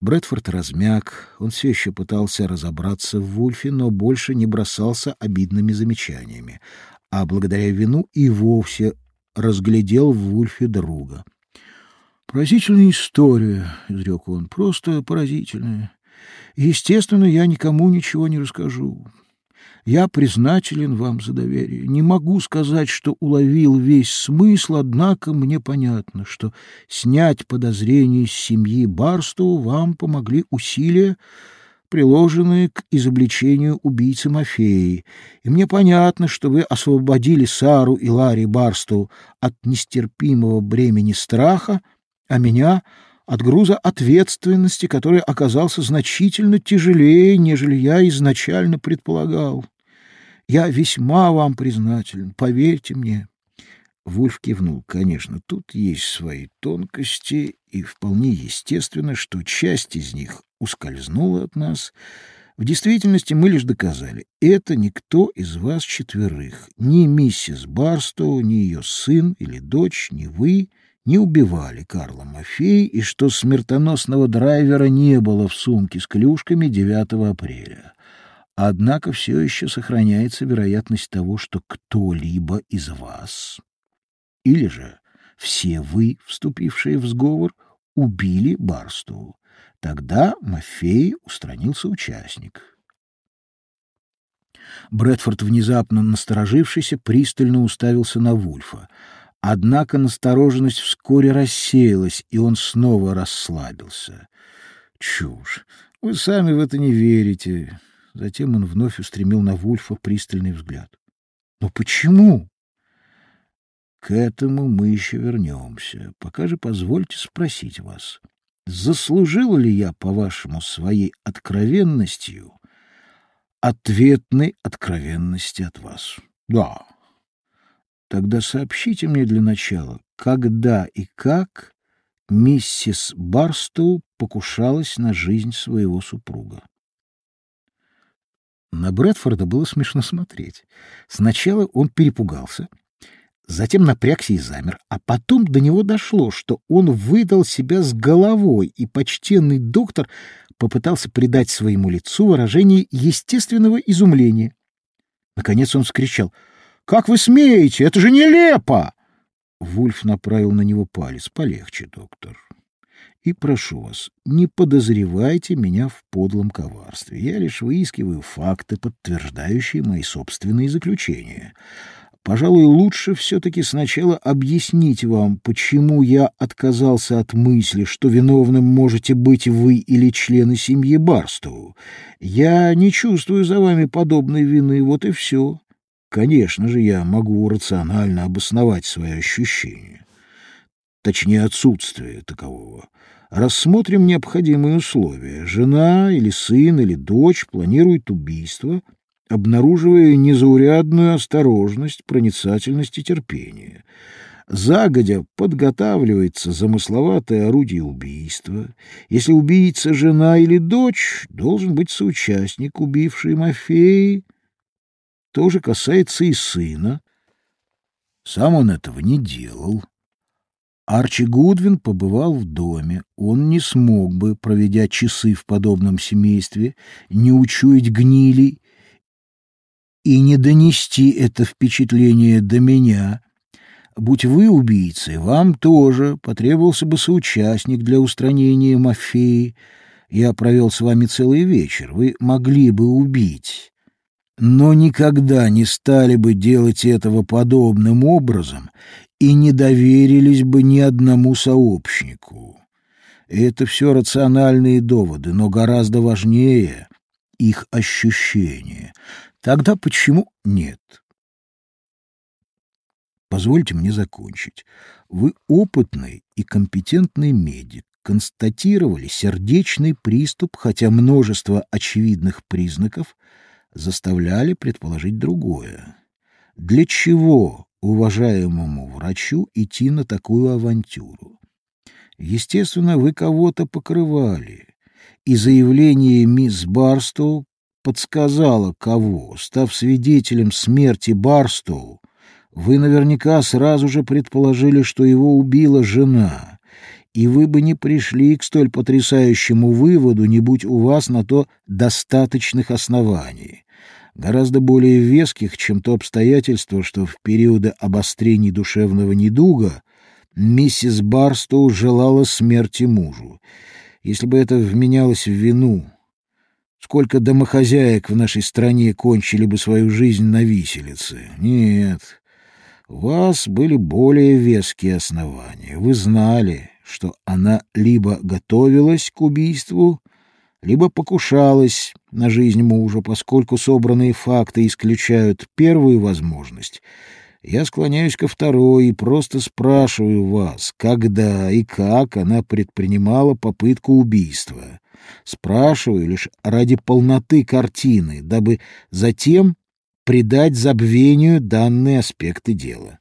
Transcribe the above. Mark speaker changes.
Speaker 1: Брэдфорд размяк, он все еще пытался разобраться в Вульфе, но больше не бросался обидными замечаниями, а благодаря вину и вовсе разглядел в Вульфе друга. «Поразительная история», — изрек он, — «просто поразительная. Естественно, я никому ничего не расскажу. Я признателен вам за доверие. Не могу сказать, что уловил весь смысл, однако мне понятно, что снять подозрения с семьи Барстоу вам помогли усилия, приложенные к изобличению убийцы Мафеи. И мне понятно, что вы освободили Сару и Ларри Барстоу от нестерпимого бремени страха, а меня — от груза ответственности, который оказался значительно тяжелее, нежели я изначально предполагал. Я весьма вам признателен, поверьте мне. Вульф кивнул. Конечно, тут есть свои тонкости, и вполне естественно, что часть из них ускользнула от нас. В действительности мы лишь доказали, это никто из вас четверых, ни миссис Барстоу, ни ее сын или дочь, ни вы не убивали Карла Мафей и что смертоносного драйвера не было в сумке с клюшками 9 апреля. Однако все еще сохраняется вероятность того, что кто-либо из вас, или же все вы, вступившие в сговор, убили Барсту. Тогда Мафей устранился участник. Брэдфорд, внезапно насторожившийся, пристально уставился на Вульфа. Однако настороженность вскоре рассеялась, и он снова расслабился. «Чушь! Вы сами в это не верите. Затем он вновь устремил на Вульфа пристальный взгляд. «Но почему?» «К этому мы еще вернемся. Пока же позвольте спросить вас, заслужил ли я, по-вашему, своей откровенностью ответной откровенности от вас?» «Да». «Тогда сообщите мне для начала, когда и как миссис Барстоу покушалась на жизнь своего супруга?» На Брэдфорда было смешно смотреть. Сначала он перепугался, затем напрягся и замер, а потом до него дошло, что он выдал себя с головой, и почтенный доктор попытался придать своему лицу выражение естественного изумления. Наконец он вскричал «Как вы смеете? Это же нелепо!» Вульф направил на него палец. «Полегче, доктор. И прошу вас, не подозревайте меня в подлом коварстве. Я лишь выискиваю факты, подтверждающие мои собственные заключения. Пожалуй, лучше все-таки сначала объяснить вам, почему я отказался от мысли, что виновным можете быть вы или члены семьи Барстоу. Я не чувствую за вами подобной вины, вот и все. Конечно же, я могу рационально обосновать свои ощущения. Точнее, отсутствие такового. Рассмотрим необходимые условия. Жена или сын или дочь планирует убийство, обнаруживая незаурядную осторожность, проницательность и терпение. Загодя подготавливается замысловатое орудие убийства. Если убийца жена или дочь, должен быть соучастник, убивший Мафеи. То же касается и сына. Сам он этого не делал. Арчи Гудвин побывал в доме. Он не смог бы, проведя часы в подобном семействе, не учуять гнили и не донести это впечатление до меня. Будь вы убийцей, вам тоже потребовался бы соучастник для устранения мафии. Я провел с вами целый вечер. Вы могли бы убить, но никогда не стали бы делать этого подобным образом и не доверились бы ни одному сообщнику. Это все рациональные доводы, но гораздо важнее их ощущения. Тогда почему нет? Позвольте мне закончить. Вы опытный и компетентный медик, констатировали сердечный приступ, хотя множество очевидных признаков заставляли предположить другое. Для чего уважаемому врачу идти на такую авантюру. Естественно, вы кого-то покрывали, и заявление мисс Барстоу подсказало кого. Став свидетелем смерти Барстоу, вы наверняка сразу же предположили, что его убила жена, и вы бы не пришли к столь потрясающему выводу, не будь у вас на то достаточных оснований, гораздо более веских, чем то обстоятельство, что в периоды обострений душевного недуга миссис Барстоу желала смерти мужу. Если бы это вменялось в вину, сколько домохозяек в нашей стране кончили бы свою жизнь на виселице? Нет, у вас были более веские основания. Вы знали, что она либо готовилась к убийству, либо покушалась на жизнь мужа, поскольку собранные факты исключают первую возможность. Я склоняюсь ко второй и просто спрашиваю вас, когда и как она предпринимала попытку убийства. Спрашиваю лишь ради полноты картины, дабы затем придать забвению данные аспекты дела.